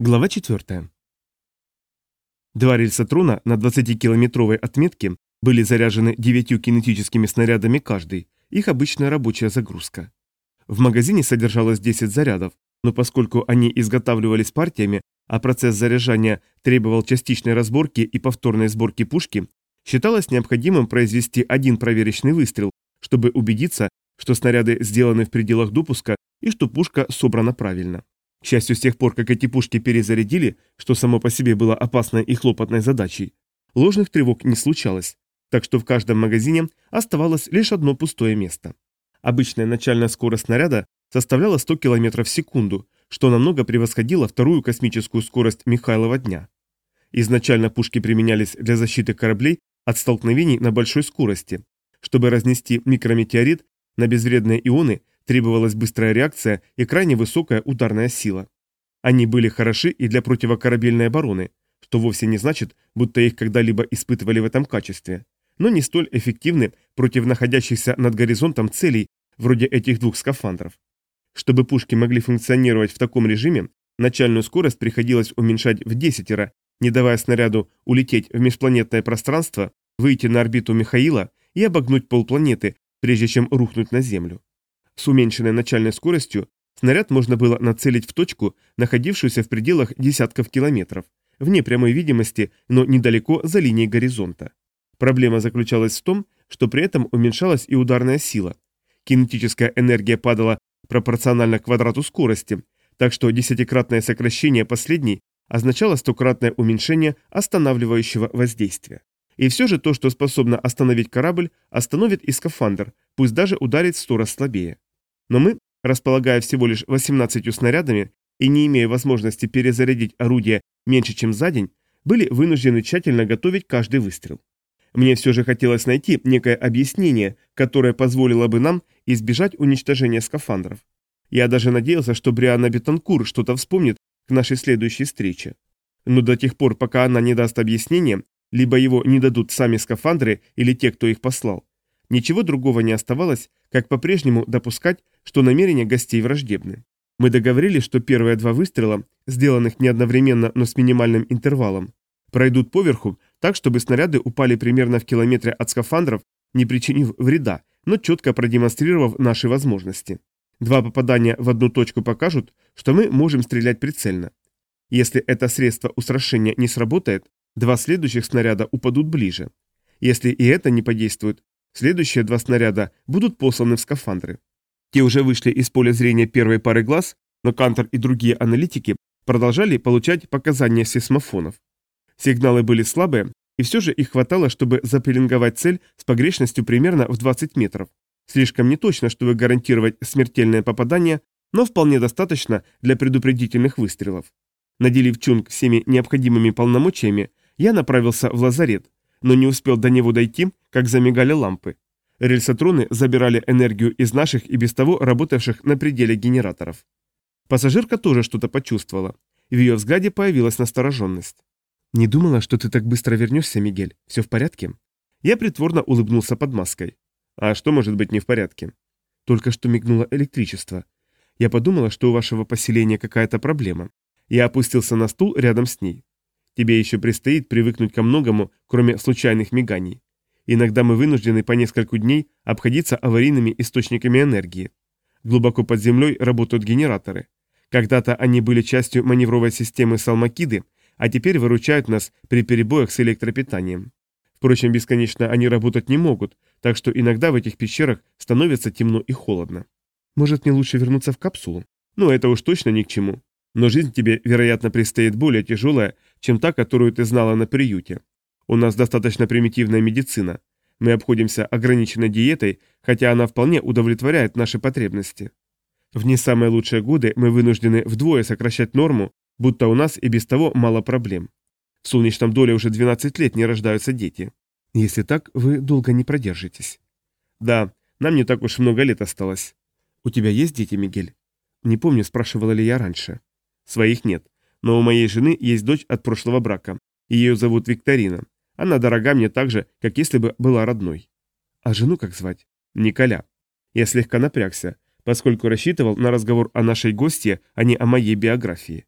Глава 4. Два рельсотрона на 20-километровой отметке были заряжены девятью кинетическими снарядами каждый, их обычная рабочая загрузка. В магазине содержалось 10 зарядов, но поскольку они изготавливались партиями, а процесс заряжания требовал частичной разборки и повторной сборки пушки, считалось необходимым произвести один проверочный выстрел, чтобы убедиться, что снаряды сделаны в пределах допуска и что пушка собрана правильно. К счастью, с тех пор, как эти пушки перезарядили, что само по себе было опасной и хлопотной задачей, ложных тревог не случалось, так что в каждом магазине оставалось лишь одно пустое место. Обычная начальная скорость снаряда составляла 100 км в секунду, что намного превосходило вторую космическую скорость Михайлова дня. Изначально пушки применялись для защиты кораблей от столкновений на большой скорости. Чтобы разнести микрометеорит на безвредные ионы, требовалась быстрая реакция и крайне высокая ударная сила. Они были хороши и для противокорабельной обороны, что вовсе не значит, будто их когда-либо испытывали в этом качестве, но не столь эффективны против находящихся над горизонтом целей, вроде этих двух скафандров. Чтобы пушки могли функционировать в таком режиме, начальную скорость приходилось уменьшать в десятеро, не давая снаряду улететь в межпланетное пространство, выйти на орбиту Михаила и обогнуть полпланеты, прежде чем рухнуть на Землю. С уменьшенной начальной скоростью снаряд можно было нацелить в точку, находившуюся в пределах десятков километров, вне прямой видимости, но недалеко за линией горизонта. Проблема заключалась в том, что при этом уменьшалась и ударная сила. Кинетическая энергия падала пропорционально квадрату скорости, так что десятикратное сокращение последней означало стократное уменьшение останавливающего воздействия. И все же то, что способно остановить корабль, остановит и скафандр, пусть даже ударит сто раз слабее. Но мы, располагая всего лишь 18 снарядами и не имея возможности перезарядить орудие меньше, чем за день, были вынуждены тщательно готовить каждый выстрел. Мне все же хотелось найти некое объяснение, которое позволило бы нам избежать уничтожения скафандров. Я даже надеялся, что Брианна Бетанкур что-то вспомнит к нашей следующей встрече. Но до тех пор, пока она не даст объяснения, либо его не дадут сами скафандры или те, кто их послал, ничего другого не оставалось, как по-прежнему допускать, что намерения гостей враждебны. Мы договорились, что первые два выстрела, сделанных не одновременно, но с минимальным интервалом, пройдут поверху, так чтобы снаряды упали примерно в километре от скафандров, не причинив вреда, но четко продемонстрировав наши возможности. Два попадания в одну точку покажут, что мы можем стрелять прицельно. Если это средство устрашения не сработает, два следующих снаряда упадут ближе. Если и это не подействует, Следующие два снаряда будут посланы в скафандры. Те уже вышли из поля зрения первой пары глаз, но Кантор и другие аналитики продолжали получать показания сейсмофонов. Сигналы были слабые, и все же их хватало, чтобы запеленговать цель с погрешностью примерно в 20 метров. Слишком неточно, чтобы гарантировать смертельное попадание, но вполне достаточно для предупредительных выстрелов. Наделив Чунг всеми необходимыми полномочиями, я направился в лазарет, но не успел до него дойти, как замигали лампы. Рельсотроны забирали энергию из наших и без того работавших на пределе генераторов. Пассажирка тоже что-то почувствовала. В ее взгляде появилась настороженность. «Не думала, что ты так быстро вернешься, Мигель. Все в порядке?» Я притворно улыбнулся под маской. «А что может быть не в порядке?» Только что мигнуло электричество. Я подумала, что у вашего поселения какая-то проблема. Я опустился на стул рядом с ней. Тебе еще предстоит привыкнуть ко многому, кроме случайных миганий. Иногда мы вынуждены по несколько дней обходиться аварийными источниками энергии. Глубоко под землей работают генераторы. Когда-то они были частью маневровой системы Салмакиды, а теперь выручают нас при перебоях с электропитанием. Впрочем, бесконечно они работать не могут, так что иногда в этих пещерах становится темно и холодно. Может, мне лучше вернуться в капсулу? Ну, это уж точно ни к чему. Но жизнь тебе, вероятно, предстоит более тяжелая, чем та, которую ты знала на приюте. У нас достаточно примитивная медицина. Мы обходимся ограниченной диетой, хотя она вполне удовлетворяет наши потребности. В не самые лучшие годы мы вынуждены вдвое сокращать норму, будто у нас и без того мало проблем. В солнечном доле уже 12 лет не рождаются дети. Если так, вы долго не продержитесь. Да, нам не так уж много лет осталось. У тебя есть дети, Мигель? Не помню, спрашивала ли я раньше. Своих нет. Но у моей жены есть дочь от прошлого брака. Ее зовут Викторина. Она дорога мне так же, как если бы была родной. А жену как звать? Николя. Я слегка напрягся, поскольку рассчитывал на разговор о нашей гостье, а не о моей биографии.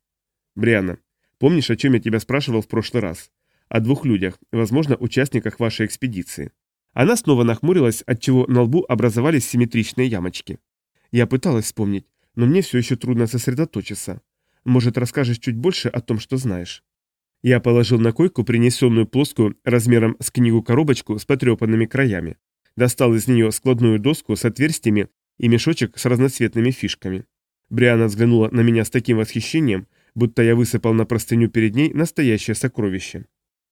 Брианна, помнишь, о чем я тебя спрашивал в прошлый раз? О двух людях, возможно, участниках вашей экспедиции. Она снова нахмурилась, отчего на лбу образовались симметричные ямочки. Я пыталась вспомнить, но мне все еще трудно сосредоточиться. Может, расскажешь чуть больше о том, что знаешь? Я положил на койку принесенную плоскую размером с книгу коробочку с потрепанными краями. Достал из нее складную доску с отверстиями и мешочек с разноцветными фишками. Бриана взглянула на меня с таким восхищением, будто я высыпал на простыню перед ней настоящее сокровище.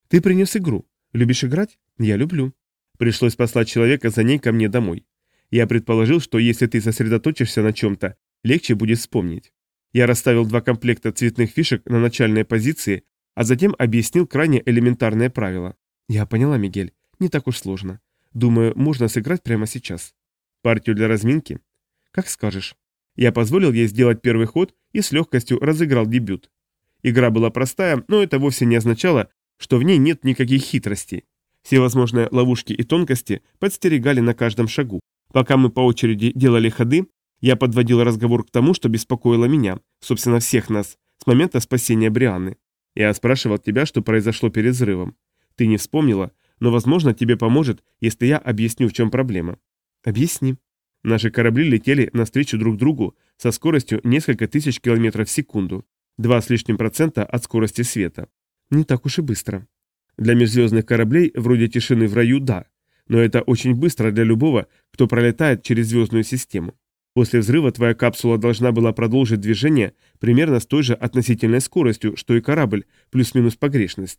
«Ты принес игру. Любишь играть? Я люблю». Пришлось послать человека за ней ко мне домой. Я предположил, что если ты сосредоточишься на чем-то, легче будет вспомнить. Я расставил два комплекта цветных фишек на начальной позиции, а затем объяснил крайне элементарное правило. Я поняла, Мигель, не так уж сложно. Думаю, можно сыграть прямо сейчас. Партию для разминки? Как скажешь. Я позволил ей сделать первый ход и с легкостью разыграл дебют. Игра была простая, но это вовсе не означало, что в ней нет никаких хитростей. Все возможные ловушки и тонкости подстерегали на каждом шагу. Пока мы по очереди делали ходы, я подводил разговор к тому, что беспокоило меня, собственно всех нас, с момента спасения Брианы. Я спрашивал тебя, что произошло перед взрывом. Ты не вспомнила, но, возможно, тебе поможет, если я объясню, в чем проблема. Объясни. Наши корабли летели навстречу друг другу со скоростью несколько тысяч километров в секунду, два с лишним процента от скорости света. Не так уж и быстро. Для межзвездных кораблей вроде тишины в раю – да, но это очень быстро для любого, кто пролетает через звездную систему. После взрыва твоя капсула должна была продолжить движение примерно с той же относительной скоростью, что и корабль, плюс-минус погрешность.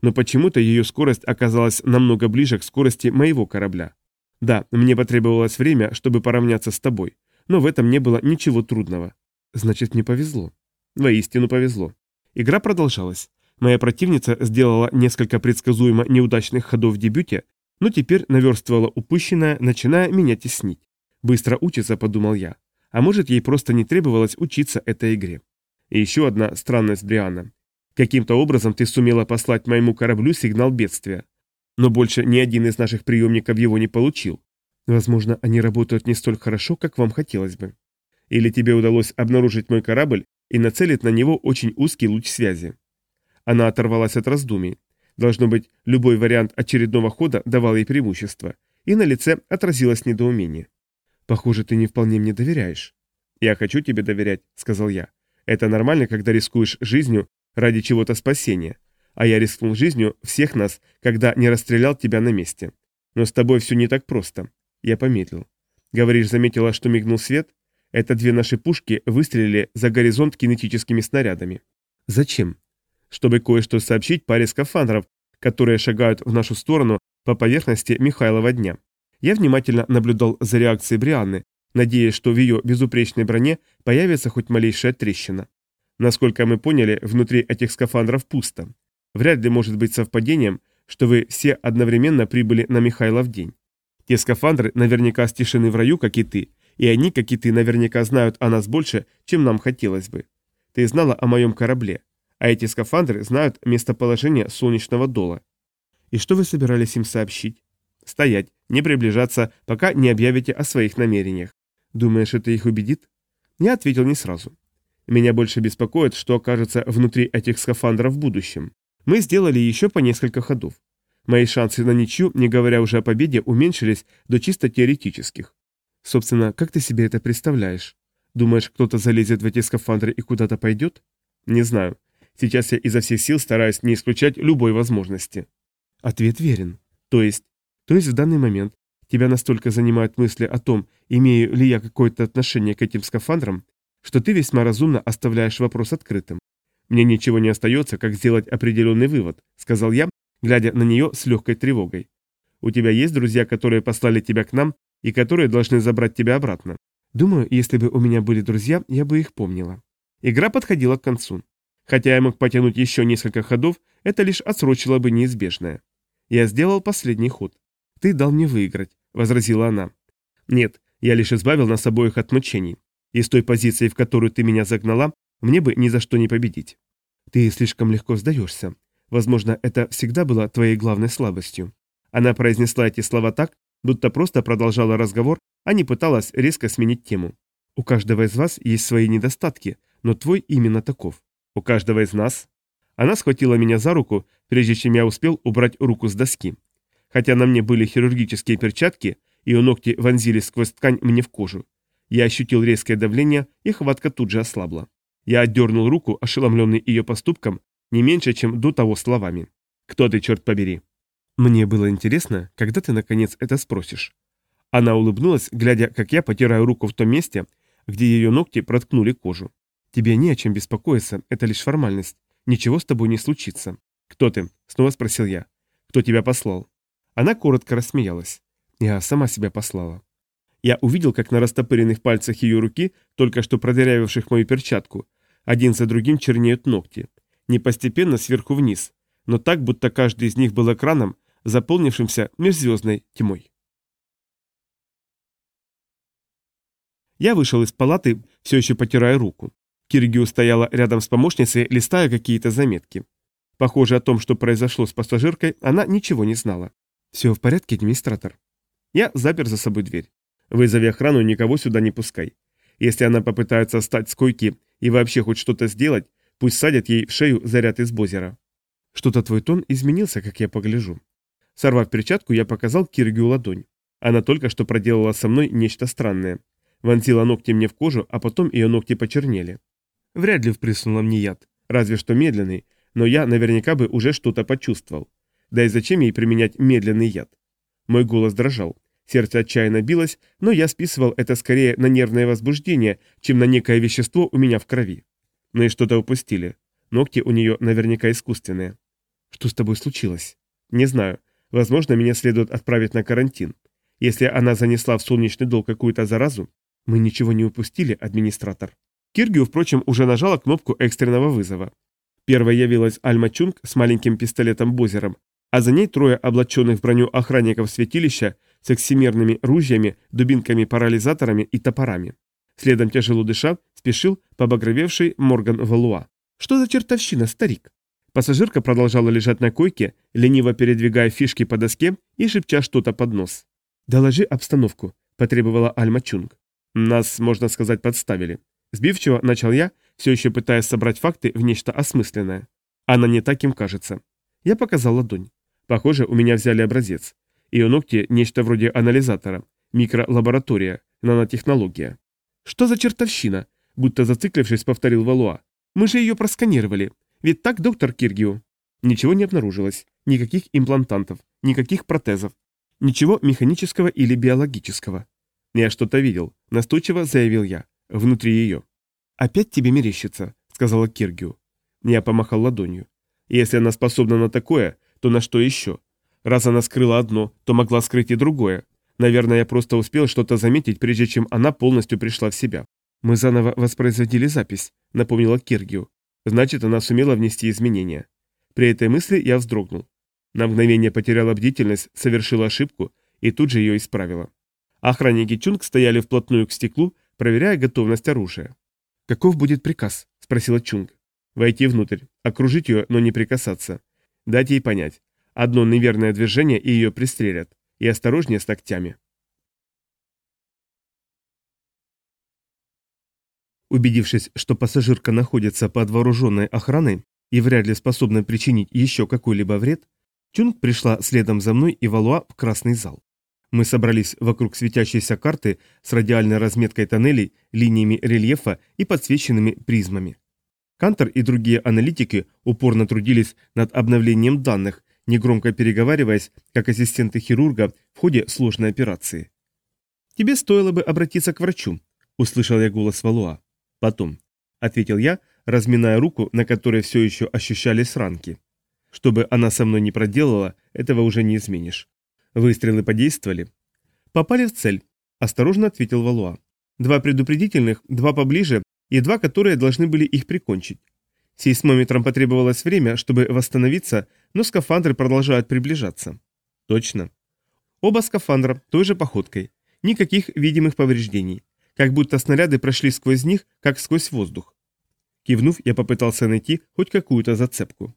Но почему-то ее скорость оказалась намного ближе к скорости моего корабля. Да, мне потребовалось время, чтобы поравняться с тобой, но в этом не было ничего трудного. Значит, мне повезло. Воистину повезло. Игра продолжалась. Моя противница сделала несколько предсказуемо неудачных ходов в дебюте, но теперь наверстывала упущенное, начиная меня теснить. Быстро учится, подумал я. А может, ей просто не требовалось учиться этой игре. И еще одна странность Бриана. Каким-то образом ты сумела послать моему кораблю сигнал бедствия. Но больше ни один из наших приемников его не получил. Возможно, они работают не столь хорошо, как вам хотелось бы. Или тебе удалось обнаружить мой корабль и нацелить на него очень узкий луч связи. Она оторвалась от раздумий. Должно быть, любой вариант очередного хода давал ей преимущество, и на лице отразилось недоумение. Похоже, ты не вполне мне доверяешь. Я хочу тебе доверять, сказал я. Это нормально, когда рискуешь жизнью ради чего-то спасения. А я рискнул жизнью всех нас, когда не расстрелял тебя на месте. Но с тобой все не так просто. Я помедлил. Говоришь, заметила, что мигнул свет? Это две наши пушки выстрелили за горизонт кинетическими снарядами. Зачем? Чтобы кое-что сообщить паре скафандров, которые шагают в нашу сторону по поверхности Михайлова дня. Я внимательно наблюдал за реакцией Брианны, надеясь, что в ее безупречной броне появится хоть малейшая трещина. Насколько мы поняли, внутри этих скафандров пусто. Вряд ли может быть совпадением, что вы все одновременно прибыли на Михайлов день. Те скафандры наверняка стишены в раю, как и ты, и они, как и ты, наверняка знают о нас больше, чем нам хотелось бы. Ты знала о моем корабле, а эти скафандры знают местоположение солнечного дола. И что вы собирались им сообщить? Стоять, не приближаться, пока не объявите о своих намерениях. Думаешь, это их убедит? Я ответил не сразу. Меня больше беспокоит, что окажется внутри этих скафандров в будущем. Мы сделали еще по несколько ходов. Мои шансы на ничью, не говоря уже о победе, уменьшились до чисто теоретических. Собственно, как ты себе это представляешь? Думаешь, кто-то залезет в эти скафандры и куда-то пойдет? Не знаю. Сейчас я изо всех сил стараюсь не исключать любой возможности. Ответ верен. То есть то есть в данный момент тебя настолько занимают мысли о том, имею ли я какое-то отношение к этим скафандрам, что ты весьма разумно оставляешь вопрос открытым. Мне ничего не остается, как сделать определенный вывод, сказал я, глядя на нее с легкой тревогой. У тебя есть друзья, которые послали тебя к нам и которые должны забрать тебя обратно. Думаю, если бы у меня были друзья, я бы их помнила. Игра подходила к концу. Хотя я мог потянуть еще несколько ходов, это лишь отсрочило бы неизбежное. Я сделал последний ход. «Ты дал мне выиграть», — возразила она. «Нет, я лишь избавил нас обоих от мучений. И с той позиции, в которую ты меня загнала, мне бы ни за что не победить. Ты слишком легко сдаешься. Возможно, это всегда было твоей главной слабостью». Она произнесла эти слова так, будто просто продолжала разговор, а не пыталась резко сменить тему. «У каждого из вас есть свои недостатки, но твой именно таков. У каждого из нас. Она схватила меня за руку, прежде чем я успел убрать руку с доски. Хотя на мне были хирургические перчатки, ее ногти вонзились сквозь ткань мне в кожу. Я ощутил резкое давление, и хватка тут же ослабла. Я отдернул руку, ошеломленный ее поступком, не меньше, чем до того словами. «Кто ты, черт побери?» Мне было интересно, когда ты наконец это спросишь. Она улыбнулась, глядя, как я потираю руку в том месте, где ее ногти проткнули кожу. Тебе не о чем беспокоиться, это лишь формальность. Ничего с тобой не случится. Кто ты? Снова спросил я. Кто тебя послал? Она коротко рассмеялась. Я сама себя послала. Я увидел, как на растопыренных пальцах ее руки, только что продырявивших мою перчатку, один за другим чернеют ногти. Не постепенно сверху вниз, но так, будто каждый из них был экраном, заполнившимся межзвездной тьмой. Я вышел из палаты, все еще потирая руку. Киргиу стояла рядом с помощницей, листая какие-то заметки. Похоже, о том, что произошло с пассажиркой, она ничего не знала. «Все в порядке, администратор?» Я запер за собой дверь. «Вызови охрану никого сюда не пускай. Если она попытается встать с койки и вообще хоть что-то сделать, пусть садят ей в шею заряд из бозера». «Что-то твой тон изменился, как я погляжу». Сорвав перчатку, я показал Киргию ладонь. Она только что проделала со мной нечто странное. Вонзила ногти мне в кожу, а потом ее ногти почернели. Вряд ли впрыснула мне яд, разве что медленный, но я наверняка бы уже что-то почувствовал. Да и зачем ей применять медленный яд? Мой голос дрожал, сердце отчаянно билось, но я списывал это скорее на нервное возбуждение, чем на некое вещество у меня в крови. Ну и что-то упустили. Ногти у нее наверняка искусственные. Что с тобой случилось? Не знаю. Возможно, меня следует отправить на карантин. Если она занесла в солнечный дол какую-то заразу, мы ничего не упустили, администратор. Киргио, впрочем, уже нажала кнопку экстренного вызова. Первой явилась Альма Чунг с маленьким пистолетом-бозером, а за ней трое облаченных в броню охранников святилища с эксимерными ружьями, дубинками-парализаторами и топорами. Следом тяжело дыша спешил побагровевший Морган Валуа. «Что за чертовщина, старик?» Пассажирка продолжала лежать на койке, лениво передвигая фишки по доске и шепча что-то под нос. «Доложи обстановку», – потребовала Альма Чунг. Нас, можно сказать, подставили. Сбивчиво начал я, все еще пытаясь собрать факты в нечто осмысленное. Она не так им кажется. Я показал ладонь. Похоже, у меня взяли образец. Ее ногти – нечто вроде анализатора, микролаборатория, нанотехнология. «Что за чертовщина?» – будто зациклившись, повторил Валуа. «Мы же ее просканировали. Ведь так, доктор Киргио?» Ничего не обнаружилось. Никаких имплантантов, никаких протезов. Ничего механического или биологического. «Я что-то видел», — настойчиво заявил я. «Внутри ее». «Опять тебе мерещится», — сказала Киргиу. Я помахал ладонью. «Если она способна на такое, то на что еще? Раз она скрыла одно, то могла скрыть и другое. Наверное, я просто успел что-то заметить, прежде чем она полностью пришла в себя. Мы заново воспроизводили запись», — напомнила Киргиу. «Значит, она сумела внести изменения». При этой мысли я вздрогнул. На мгновение потеряла бдительность, совершила ошибку и тут же ее исправила. Охранники Чунг стояли вплотную к стеклу, проверяя готовность оружия. «Каков будет приказ?» – спросила Чунг. «Войти внутрь, окружить ее, но не прикасаться. Дать ей понять. Одно неверное движение, и ее пристрелят. И осторожнее с ногтями». Убедившись, что пассажирка находится под вооруженной охраной и вряд ли способна причинить еще какой-либо вред, Чунг пришла следом за мной и Валуа в красный зал. Мы собрались вокруг светящейся карты с радиальной разметкой тоннелей, линиями рельефа и подсвеченными призмами. Кантор и другие аналитики упорно трудились над обновлением данных, негромко переговариваясь, как ассистенты хирурга в ходе сложной операции. «Тебе стоило бы обратиться к врачу», — услышал я голос Валуа. «Потом», — ответил я, разминая руку, на которой все еще ощущались ранки. «Что бы она со мной не проделала, этого уже не изменишь. Выстрелы подействовали? Попали в цель, осторожно ответил Валуа. Два предупредительных, два поближе и два, которые должны были их прикончить. Сейсмометрам потребовалось время, чтобы восстановиться, но скафандры продолжают приближаться. Точно. Оба скафандра той же походкой. Никаких видимых повреждений. Как будто снаряды прошли сквозь них, как сквозь воздух. Кивнув, я попытался найти хоть какую-то зацепку.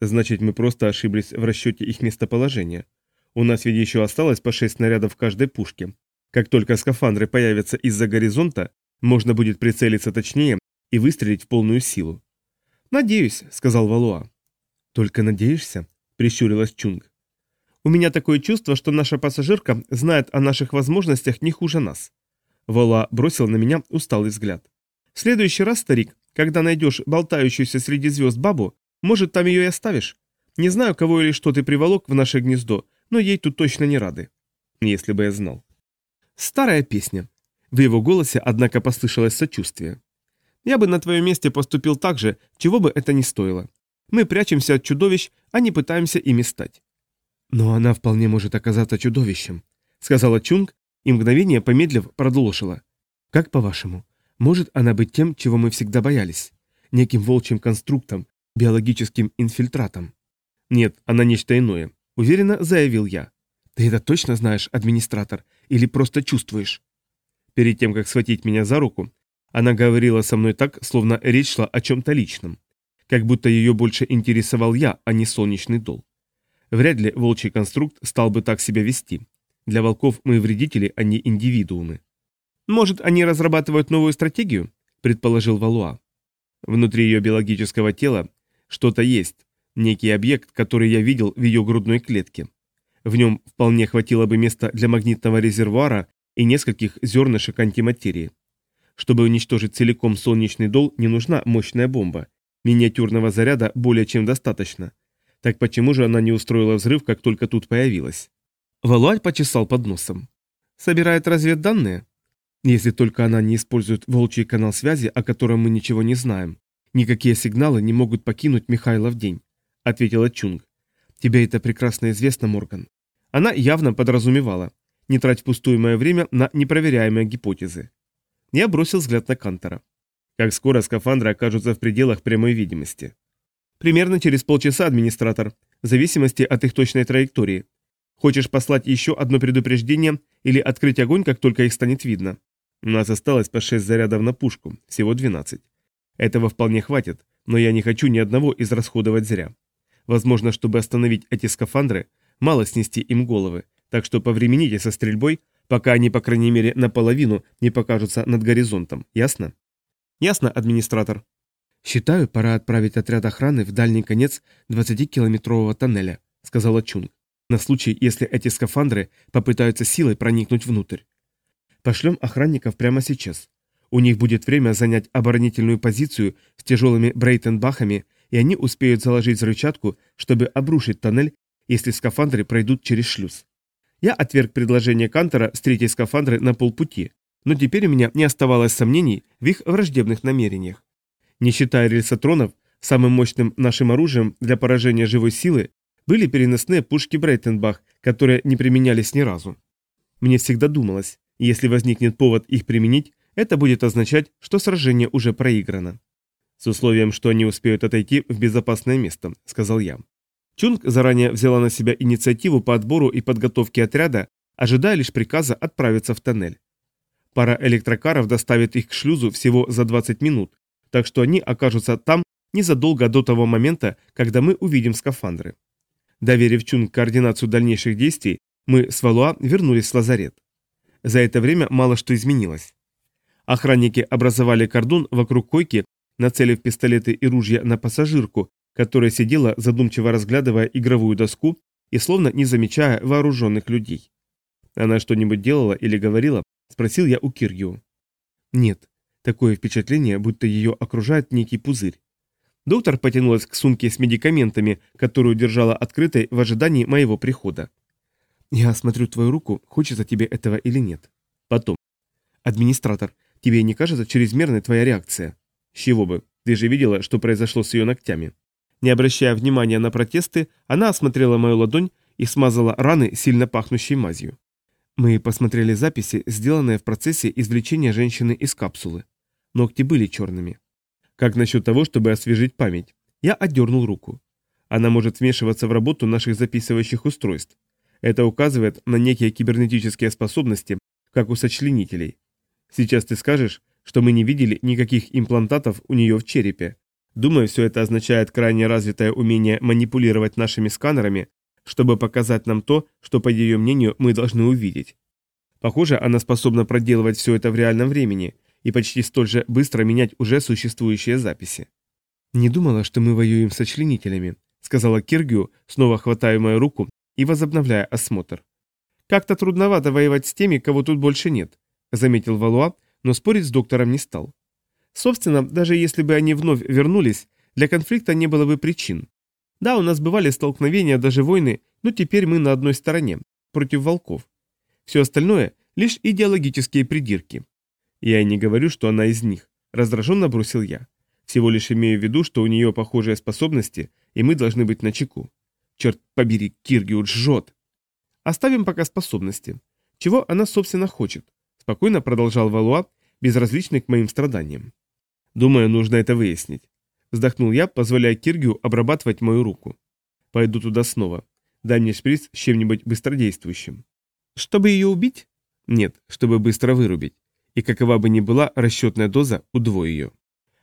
Значит, мы просто ошиблись в расчете их местоположения. У нас ведь еще осталось по шесть снарядов в каждой пушке. Как только скафандры появятся из-за горизонта, можно будет прицелиться точнее и выстрелить в полную силу. «Надеюсь», — сказал Валуа. «Только надеешься?» — прищурилась Чунг. «У меня такое чувство, что наша пассажирка знает о наших возможностях не хуже нас». Валуа бросил на меня усталый взгляд. «В следующий раз, старик, когда найдешь болтающуюся среди звезд бабу, может, там ее и оставишь? Не знаю, кого или что ты приволок в наше гнездо, но ей тут точно не рады. Если бы я знал». Старая песня. В его голосе, однако, послышалось сочувствие. Я бы на твоем месте поступил так же, чего бы это ни стоило. Мы прячемся от чудовищ, а не пытаемся ими стать. Но она вполне может оказаться чудовищем, сказала Чунг и мгновение помедлив продолжила. Как по-вашему, может она быть тем, чего мы всегда боялись? Неким волчьим конструктом, биологическим инфильтратом? Нет, она нечто иное, уверенно заявил я. Ты это точно знаешь, администратор, или просто чувствуешь? Перед тем, как схватить меня за руку, она говорила со мной так, словно речь шла о чем-то личном. Как будто ее больше интересовал я, а не солнечный дол. Вряд ли волчий конструкт стал бы так себя вести. Для волков мы вредители, а не индивидуумы. «Может, они разрабатывают новую стратегию?» – предположил Валуа. Внутри ее биологического тела что-то есть, некий объект, который я видел в ее грудной клетке. В нем вполне хватило бы места для магнитного резервуара и нескольких зернышек антиматерии. Чтобы уничтожить целиком солнечный дол, не нужна мощная бомба. Миниатюрного заряда более чем достаточно. Так почему же она не устроила взрыв, как только тут появилась? Валуаль почесал под носом. Собирает разведданные? Если только она не использует волчий канал связи, о котором мы ничего не знаем. Никакие сигналы не могут покинуть Михайла в день, ответила Чунг. Тебе это прекрасно известно, Морган. Она явно подразумевала. Не трать впустую мое время на непроверяемые гипотезы. Я бросил взгляд на Кантора. Как скоро скафандры окажутся в пределах прямой видимости? Примерно через полчаса, администратор, в зависимости от их точной траектории. Хочешь послать еще одно предупреждение или открыть огонь, как только их станет видно? У нас осталось по 6 зарядов на пушку, всего 12. Этого вполне хватит, но я не хочу ни одного израсходовать зря. Возможно, чтобы остановить эти скафандры, мало снести им головы, так что повремените со стрельбой, пока они, по крайней мере, наполовину не покажутся над горизонтом. Ясно? Ясно, администратор. Считаю, пора отправить отряд охраны в дальний конец 20-километрового тоннеля, сказала Чунг, на случай, если эти скафандры попытаются силой проникнуть внутрь. Пошлем охранников прямо сейчас. У них будет время занять оборонительную позицию с тяжелыми брейтенбахами, и они успеют заложить взрывчатку, чтобы обрушить тоннель, если скафандры пройдут через шлюз. Я отверг предложение Кантера встретить скафандры на полпути, но теперь у меня не оставалось сомнений в их враждебных намерениях. Не считая рельсотронов, самым мощным нашим оружием для поражения живой силы были переносные пушки Брейтенбах, которые не применялись ни разу. Мне всегда думалось, если возникнет повод их применить, это будет означать, что сражение уже проиграно. С условием, что они успеют отойти в безопасное место, сказал я. Чунг заранее взяла на себя инициативу по отбору и подготовке отряда, ожидая лишь приказа отправиться в тоннель. Пара электрокаров доставит их к шлюзу всего за 20 минут, так что они окажутся там незадолго до того момента, когда мы увидим скафандры. Доверив Чунг координацию дальнейших действий, мы с Валуа вернулись в лазарет. За это время мало что изменилось. Охранники образовали кордон вокруг койки, нацелив пистолеты и ружья на пассажирку, которая сидела, задумчиво разглядывая игровую доску и словно не замечая вооруженных людей. Она что-нибудь делала или говорила? Спросил я у Киргио. Нет. Такое впечатление, будто ее окружает некий пузырь. Доктор потянулась к сумке с медикаментами, которую держала открытой в ожидании моего прихода. «Я осмотрю твою руку, хочется тебе этого или нет. Потом. Администратор, тебе не кажется чрезмерной твоя реакция? С чего бы? Ты же видела, что произошло с ее ногтями. Не обращая внимания на протесты, она осмотрела мою ладонь и смазала раны сильно пахнущей мазью. Мы посмотрели записи, сделанные в процессе извлечения женщины из капсулы. Ногти были черными. Как насчет того, чтобы освежить память? Я отдернул руку. Она может вмешиваться в работу наших записывающих устройств. Это указывает на некие кибернетические способности, как у сочленителей. Сейчас ты скажешь, что мы не видели никаких имплантатов у нее в черепе, Думаю, все это означает крайне развитое умение манипулировать нашими сканерами, чтобы показать нам то, что, по ее мнению, мы должны увидеть. Похоже, она способна проделывать все это в реальном времени и почти столь же быстро менять уже существующие записи. «Не думала, что мы воюем со членителями», — сказала Киргию, снова хватая мою руку и возобновляя осмотр. «Как-то трудновато воевать с теми, кого тут больше нет», — заметил Валуа, но спорить с доктором не стал. Собственно, даже если бы они вновь вернулись, для конфликта не было бы причин. Да, у нас бывали столкновения, даже войны, но теперь мы на одной стороне, против волков. Все остальное – лишь идеологические придирки. Я не говорю, что она из них, раздраженно бросил я. Всего лишь имею в виду, что у нее похожие способности, и мы должны быть начеку. Черт побери, Киргиут жжет. Оставим пока способности. Чего она, собственно, хочет? Спокойно продолжал Валуа, безразличный к моим страданиям. Думаю, нужно это выяснить. Вздохнул я, позволяя Киргию обрабатывать мою руку. Пойду туда снова. Дай мне шприц с чем-нибудь быстродействующим. Чтобы ее убить? Нет, чтобы быстро вырубить. И какова бы ни была расчетная доза, удвой ее.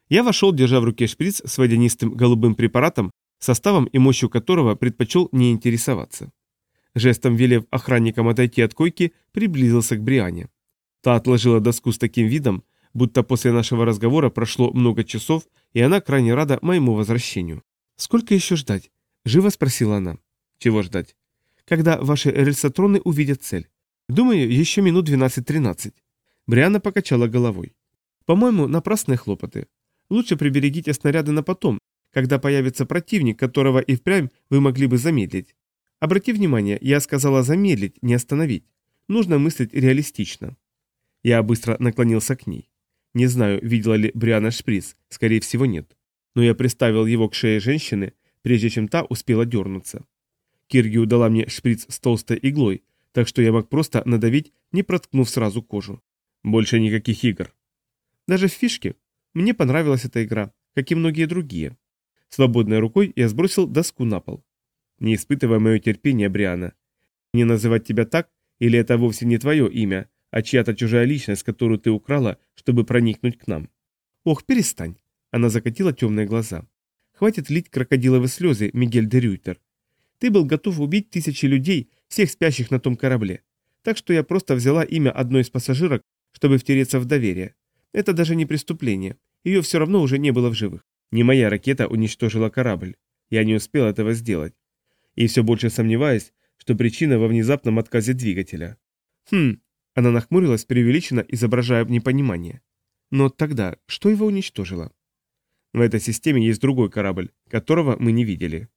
Я вошел, держа в руке шприц с водянистым голубым препаратом, составом и мощью которого предпочел не интересоваться. Жестом велев охранникам отойти от койки, приблизился к Бриане. Та отложила доску с таким видом, будто после нашего разговора прошло много часов, и она крайне рада моему возвращению. «Сколько еще ждать?» – живо спросила она. «Чего ждать?» «Когда ваши рельсотроны увидят цель. Думаю, еще минут 12-13». Бриана покачала головой. «По-моему, напрасные хлопоты. Лучше приберегите снаряды на потом, когда появится противник, которого и впрямь вы могли бы замедлить. Обрати внимание, я сказала замедлить, не остановить. Нужно мыслить реалистично». Я быстро наклонился к ней. Не знаю, видела ли Бриана шприц, скорее всего нет. Но я приставил его к шее женщины, прежде чем та успела дернуться. Кирги дала мне шприц с толстой иглой, так что я мог просто надавить, не проткнув сразу кожу. Больше никаких игр. Даже в фишке. Мне понравилась эта игра, как и многие другие. Свободной рукой я сбросил доску на пол. Не испытывай мое терпение, Бриана. Не называть тебя так, или это вовсе не твое имя, а чья-то чужая личность, которую ты украла, чтобы проникнуть к нам. Ох, перестань. Она закатила темные глаза. Хватит лить крокодиловые слезы, Мигель де Рюйтер. Ты был готов убить тысячи людей, всех спящих на том корабле. Так что я просто взяла имя одной из пассажирок, чтобы втереться в доверие. Это даже не преступление. Ее все равно уже не было в живых. Не моя ракета уничтожила корабль. Я не успел этого сделать. И все больше сомневаюсь, что причина во внезапном отказе двигателя. Хм, она нахмурилась преувеличенно, изображая непонимание. Но тогда что его уничтожило? В этой системе есть другой корабль, которого мы не видели.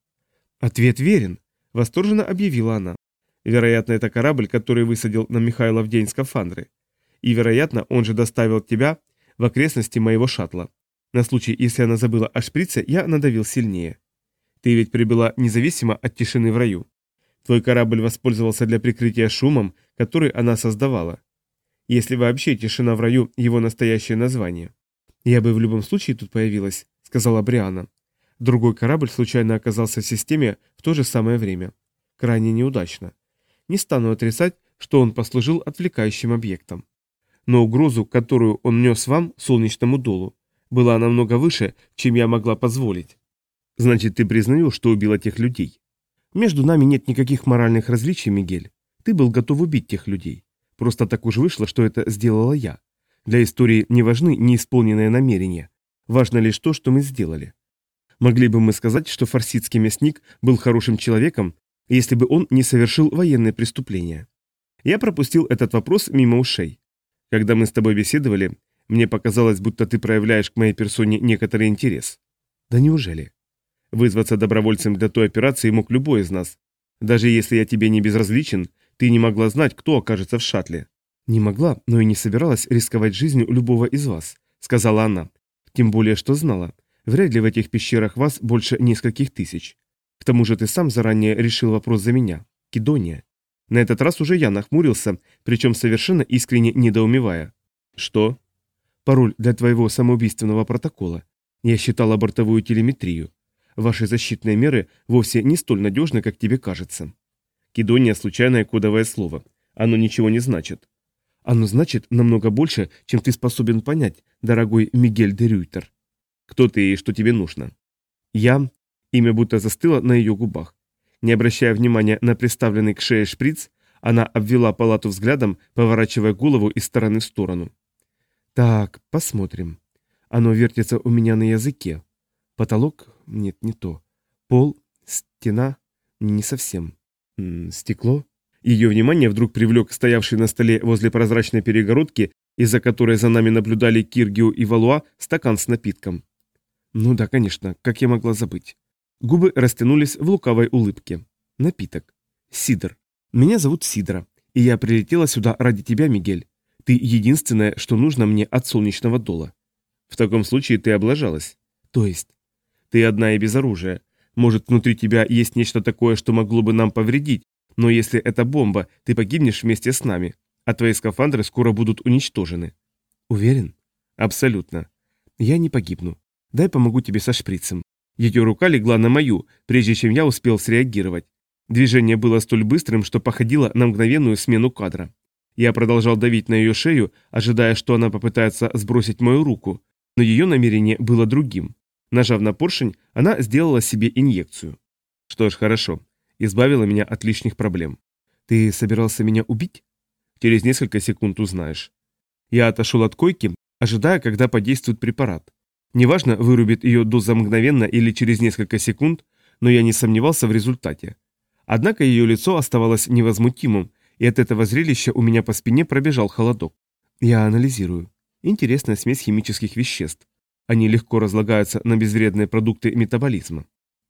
Ответ верен, восторженно объявила она. Вероятно, это корабль, который высадил на Михайлов день скафандры. И, вероятно, он же доставил тебя в окрестности моего шаттла. На случай, если она забыла о шприце, я надавил сильнее. Ты ведь прибыла независимо от тишины в раю. Твой корабль воспользовался для прикрытия шумом, который она создавала. Если вообще тишина в раю его настоящее название. Я бы в любом случае тут появилась, сказала Бриана. Другой корабль случайно оказался в системе в то же самое время. Крайне неудачно. Не стану отрицать, что он послужил отвлекающим объектом. Но угрозу, которую он нес вам, солнечному долу, была намного выше, чем я могла позволить. Значит, ты признаешь, что убила тех людей? Между нами нет никаких моральных различий, Мигель. Ты был готов убить тех людей. Просто так уж вышло, что это сделала я. Для истории не важны неисполненные намерения. Важно лишь то, что мы сделали. Могли бы мы сказать, что фарсидский мясник был хорошим человеком, если бы он не совершил военное преступление? Я пропустил этот вопрос мимо ушей. Когда мы с тобой беседовали, мне показалось, будто ты проявляешь к моей персоне некоторый интерес. Да неужели? Вызваться добровольцем для той операции мог любой из нас. Даже если я тебе не безразличен, ты не могла знать, кто окажется в шаттле. Не могла, но и не собиралась рисковать жизнью любого из вас, сказала она. Тем более, что знала. Вряд ли в этих пещерах вас больше нескольких тысяч. К тому же ты сам заранее решил вопрос за меня. Кедония. На этот раз уже я нахмурился, причем совершенно искренне недоумевая. Что? Пароль для твоего самоубийственного протокола. Я считала бортовую телеметрию. Ваши защитные меры вовсе не столь надежны, как тебе кажется. Кедония – случайное кодовое слово. Оно ничего не значит. Оно значит намного больше, чем ты способен понять, дорогой Мигель де Рюйтер. Кто ты и что тебе нужно? Я. Имя будто застыло на ее губах. Не обращая внимания на приставленный к шее шприц, она обвела палату взглядом, поворачивая голову из стороны в сторону. «Так, посмотрим. Оно вертится у меня на языке. Потолок? Нет, не то. Пол? Стена? Не совсем. М -м, стекло? Ее внимание вдруг привлек стоявший на столе возле прозрачной перегородки, из-за которой за нами наблюдали Киргио и Валуа, стакан с напитком. Ну да, конечно, как я могла забыть. Губы растянулись в лукавой улыбке. Напиток. Сидр. Меня зовут Сидра, и я прилетела сюда ради тебя, Мигель. Ты единственное, что нужно мне от солнечного дола. В таком случае ты облажалась. То есть? Ты одна и без оружия. Может, внутри тебя есть нечто такое, что могло бы нам повредить, но если это бомба, ты погибнешь вместе с нами, а твои скафандры скоро будут уничтожены. Уверен? Абсолютно. Я не погибну. Дай помогу тебе со шприцем. Ее рука легла на мою, прежде чем я успел среагировать. Движение было столь быстрым, что походило на мгновенную смену кадра. Я продолжал давить на ее шею, ожидая, что она попытается сбросить мою руку, но ее намерение было другим. Нажав на поршень, она сделала себе инъекцию. Что ж, хорошо. Избавила меня от лишних проблем. Ты собирался меня убить? Через несколько секунд узнаешь. Я отошел от койки, ожидая, когда подействует препарат. Неважно, вырубит ее доза мгновенно или через несколько секунд, но я не сомневался в результате. Однако ее лицо оставалось невозмутимым, и от этого зрелища у меня по спине пробежал холодок. Я анализирую. Интересная смесь химических веществ. Они легко разлагаются на безвредные продукты метаболизма.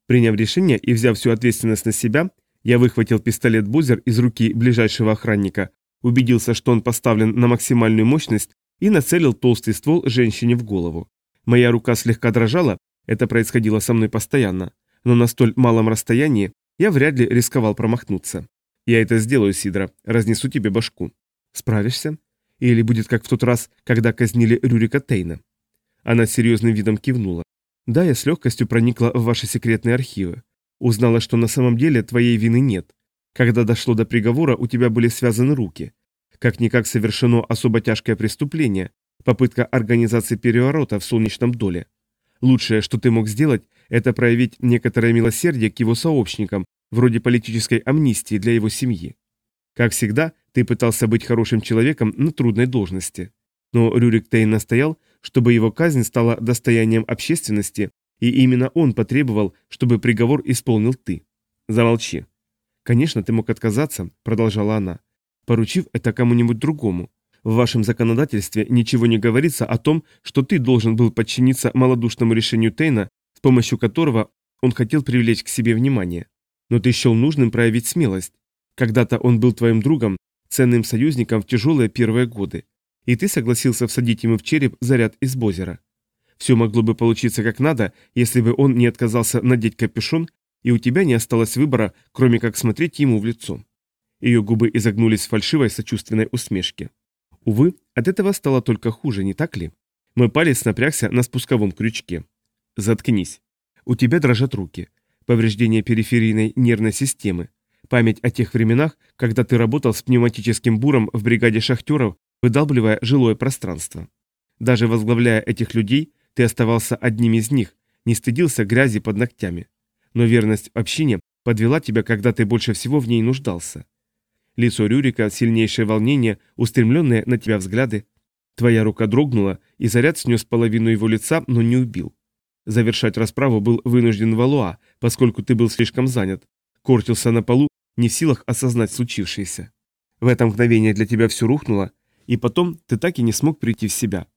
Приняв решение и взяв всю ответственность на себя, я выхватил пистолет Бузер из руки ближайшего охранника, убедился, что он поставлен на максимальную мощность и нацелил толстый ствол женщине в голову. Моя рука слегка дрожала, это происходило со мной постоянно, но на столь малом расстоянии я вряд ли рисковал промахнуться. Я это сделаю, Сидра, разнесу тебе башку. Справишься? Или будет как в тот раз, когда казнили Рюрика Тейна? Она серьезным видом кивнула. Да, я с легкостью проникла в ваши секретные архивы. Узнала, что на самом деле твоей вины нет. Когда дошло до приговора, у тебя были связаны руки. Как-никак совершено особо тяжкое преступление, попытка организации переворота в солнечном доле. Лучшее, что ты мог сделать, это проявить некоторое милосердие к его сообщникам, вроде политической амнистии для его семьи. Как всегда, ты пытался быть хорошим человеком на трудной должности. Но Рюрик Тейн настоял, чтобы его казнь стала достоянием общественности, и именно он потребовал, чтобы приговор исполнил ты. Замолчи. Конечно, ты мог отказаться, продолжала она, поручив это кому-нибудь другому. В вашем законодательстве ничего не говорится о том, что ты должен был подчиниться малодушному решению Тейна, с помощью которого он хотел привлечь к себе внимание. Но ты счел нужным проявить смелость. Когда-то он был твоим другом, ценным союзником в тяжелые первые годы и ты согласился всадить ему в череп заряд из Бозера. Все могло бы получиться как надо, если бы он не отказался надеть капюшон, и у тебя не осталось выбора, кроме как смотреть ему в лицо. Ее губы изогнулись в фальшивой сочувственной усмешке. Увы, от этого стало только хуже, не так ли? Мой палец напрягся на спусковом крючке. Заткнись. У тебя дрожат руки. Повреждение периферийной нервной системы. Память о тех временах, когда ты работал с пневматическим буром в бригаде шахтеров выдалбливая жилое пространство. Даже возглавляя этих людей, ты оставался одним из них, не стыдился грязи под ногтями. Но верность общине подвела тебя, когда ты больше всего в ней нуждался. Лицо Рюрика, сильнейшее волнение, устремленные на тебя взгляды. Твоя рука дрогнула, и заряд снес половину его лица, но не убил. Завершать расправу был вынужден Валуа, поскольку ты был слишком занят. Корчился на полу, не в силах осознать случившееся. В это мгновение для тебя все рухнуло, и потом ты так и не смог прийти в себя.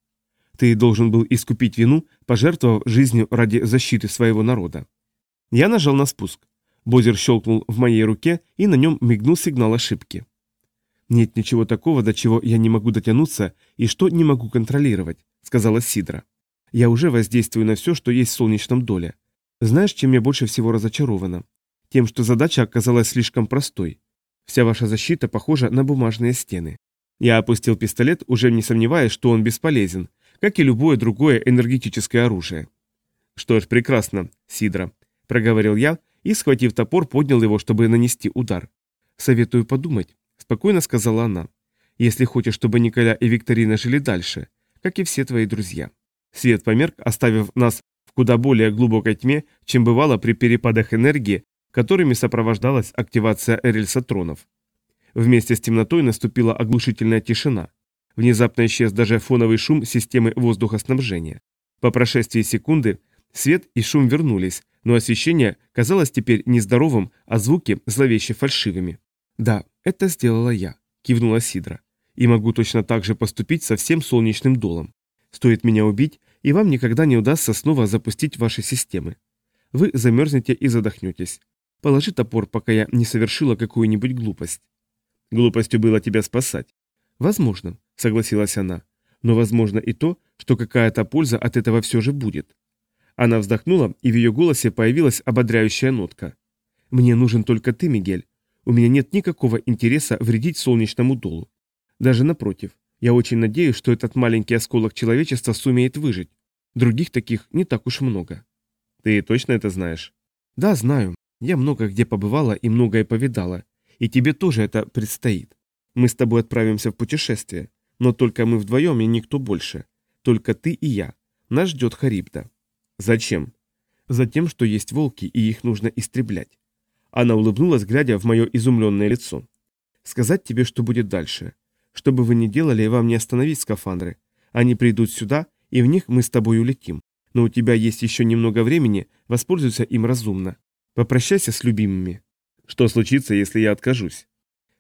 Ты должен был искупить вину, пожертвовав жизнью ради защиты своего народа. Я нажал на спуск. Бозер щелкнул в моей руке, и на нем мигнул сигнал ошибки. «Нет ничего такого, до чего я не могу дотянуться и что не могу контролировать», — сказала Сидра. «Я уже воздействую на все, что есть в солнечном доле. Знаешь, чем я больше всего разочарована? Тем, что задача оказалась слишком простой. Вся ваша защита похожа на бумажные стены. Я опустил пистолет, уже не сомневаясь, что он бесполезен, как и любое другое энергетическое оружие. «Что ж, прекрасно, Сидра», — проговорил я и, схватив топор, поднял его, чтобы нанести удар. «Советую подумать», — спокойно сказала она. «Если хочешь, чтобы Николя и Викторина жили дальше, как и все твои друзья». Свет померк, оставив нас в куда более глубокой тьме, чем бывало при перепадах энергии, которыми сопровождалась активация рельсотронов. Вместе с темнотой наступила оглушительная тишина. Внезапно исчез даже фоновый шум системы воздухоснабжения. По прошествии секунды Свет и шум вернулись, но освещение казалось теперь нездоровым, а звуки зловеще фальшивыми. «Да, это сделала я», — кивнула Сидра. «И могу точно так же поступить со всем солнечным долом. Стоит меня убить, и вам никогда не удастся снова запустить ваши системы. Вы замерзнете и задохнетесь. Положи топор, пока я не совершила какую-нибудь глупость». «Глупостью было тебя спасать». «Возможно», — согласилась она. «Но возможно и то, что какая-то польза от этого все же будет. Она вздохнула, и в ее голосе появилась ободряющая нотка. «Мне нужен только ты, Мигель. У меня нет никакого интереса вредить солнечному долу. Даже напротив, я очень надеюсь, что этот маленький осколок человечества сумеет выжить. Других таких не так уж много». «Ты точно это знаешь?» «Да, знаю. Я много где побывала и многое повидала. И тебе тоже это предстоит. Мы с тобой отправимся в путешествие. Но только мы вдвоем и никто больше. Только ты и я. Нас ждет Харибда. Зачем? Затем, что есть волки, и их нужно истреблять. Она улыбнулась, глядя в мое изумленное лицо. Сказать тебе, что будет дальше. Что бы вы ни делали, вам не остановить скафандры. Они придут сюда, и в них мы с тобой улетим. Но у тебя есть еще немного времени, воспользуйся им разумно. Попрощайся с любимыми. Что случится, если я откажусь?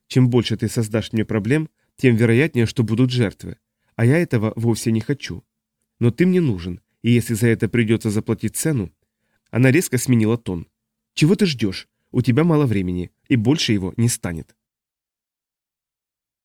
Чем больше ты создашь мне проблем, тем вероятнее, что будут жертвы. А я этого вовсе не хочу. Но ты мне нужен, и если за это придется заплатить цену... Она резко сменила тон. Чего ты ждешь? У тебя мало времени, и больше его не станет.